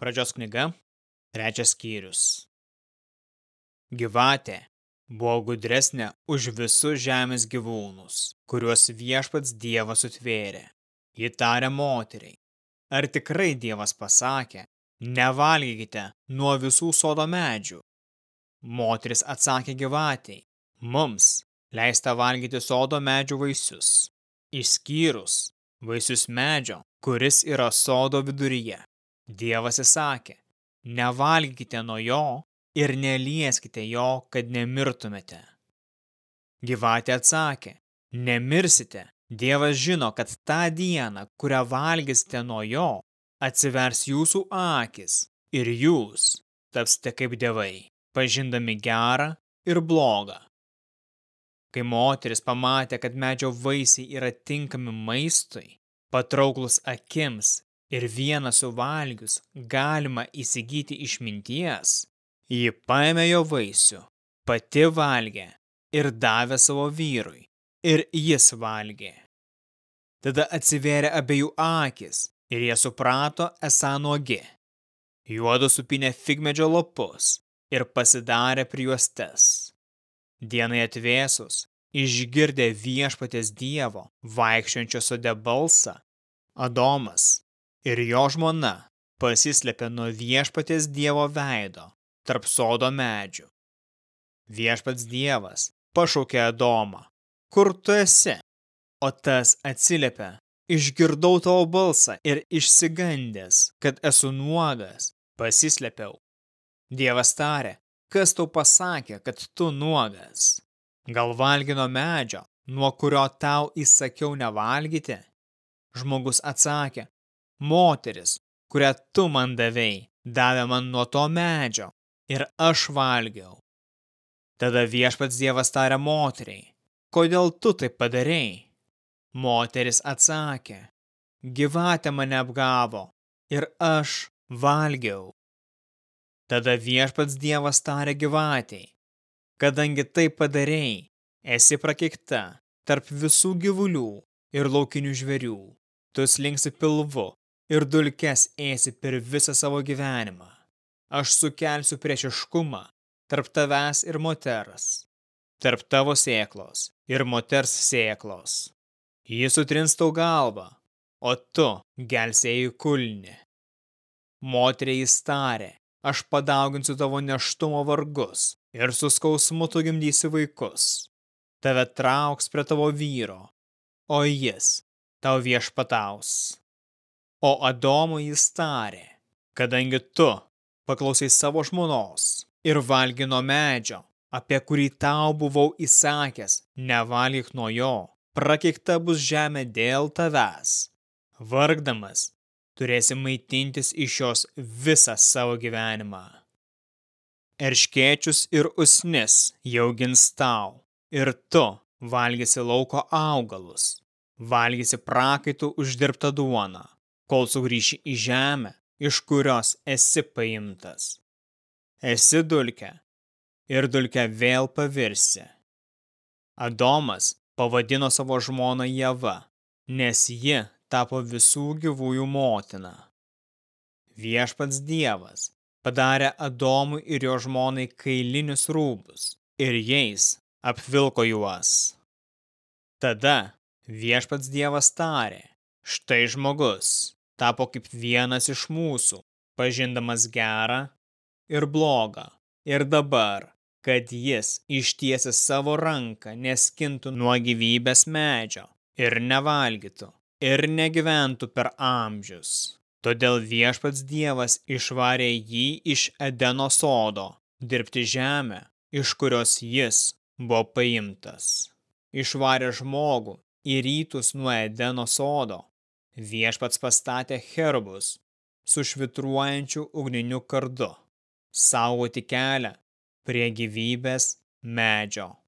Pradžios knyga, trečias skyrius. Gyvatė buvo gudresnė už visus žemės gyvūnus, kuriuos viešpats Dievas sutvėrė. Ji tarė moteriai, ar tikrai Dievas pasakė, nevalgykite nuo visų sodo medžių? Moteris atsakė gyvatei, mums leista valgyti sodo medžių vaisius, išskyrus vaisius medžio, kuris yra sodo viduryje. Dievas įsakė, nevalgykite nuo jo ir nelieskite jo, kad nemirtumėte. Gyvatė atsakė, nemirsite, Dievas žino, kad tą dieną, kurią valgysite nuo jo, atsivers jūsų akis ir jūs tapsite kaip dievai, pažindami gerą ir blogą. Kai moteris pamatė, kad medžio vaisiai yra tinkami maistui, patrauklus akims ir vieną suvalgius galima įsigyti išminties, Ji paėmė jo vaisių, pati valgė ir davė savo vyrui, ir jis valgė. Tada atsivėrė abiejų akis ir jie suprato esą nuogi. Juodu supinė figmedžio lapus ir pasidarė prijuostes. Dienai atvėsus, išgirdė viešpatės dievo vaikščiončio sode balsą, Adomas ir jo žmona pasislėpė nuo viešpatės dievo veido tarp sodo medžių. Viešpats Dievas pašaukė Adomą, kur tu esi? O tas atsiliepė, išgirdau tavo balsą ir išsigandęs, kad esu nuogas, pasislėpiau. Dievas tarė, kas tau pasakė, kad tu nuogas? Gal valgino medžio, nuo kurio tau įsakiau nevalgyti? Žmogus atsakė, moteris, kurią tu man davei, davė man nuo to medžio, ir aš valgiau. Tada viešpats Dievas tarė moteriai, kodėl tu taip padarei? Moteris atsakė, gyvatė mane apgavo ir aš valgiau. Tada viešpats Dievas tarė gyvatei, kadangi taip padarei, esi prakeikta tarp visų gyvulių ir laukinių žvėrių, tu slinksi pilvu ir dulkes ėsi per visą savo gyvenimą aš sukelsiu priešiškumą tarp tavęs ir moters, tarp tavo sėklos ir moters sėklos. Jis sutrins tau galvą, o tu gelsėjai kulni. Moteriai jis tarė, aš padauginsiu tavo neštumo vargus ir su skausmu tu gimdysi vaikus. Tave trauks prie tavo vyro, o jis tau viešpataus. O Adomo jis tarė, kadangi tu paklausai savo žmonos ir valgy nuo medžio, apie kurį tau buvau įsakęs, nevalgyk nuo jo, prakeikta bus žemė dėl tavęs. Vargdamas, turėsi maitintis iš jos visą savo gyvenimą. Erškėčius ir usnis jau gins tau, ir tu valgysi lauko augalus, valgysi prakaitų uždirbtą duoną, kol sugrįši į žemę, iš kurios esi paimtas. Esi dulkę ir dulkę vėl pavirsi. Adomas pavadino savo žmoną Java, nes ji tapo visų gyvųjų motina. Viešpats Dievas padarė Adomui ir jo žmonai kailinius rūbus ir jais apvilko juos. Tada viešpats Dievas tarė, štai žmogus, tapo kaip vienas iš mūsų, pažindamas gerą ir blogą. Ir dabar, kad jis ištiesė savo ranką neskintų nuo gyvybės medžio ir nevalgytų ir negyventų per amžius. Todėl viešpats Dievas išvarė jį iš Edeno sodo, dirbti žemę, iš kurios jis buvo paimtas. Išvarė žmogų į rytus nuo Edeno sodo, Viešpats pastatė herbus su švitruojančiu ugniniu kardu, saugoti kelią prie gyvybės medžio.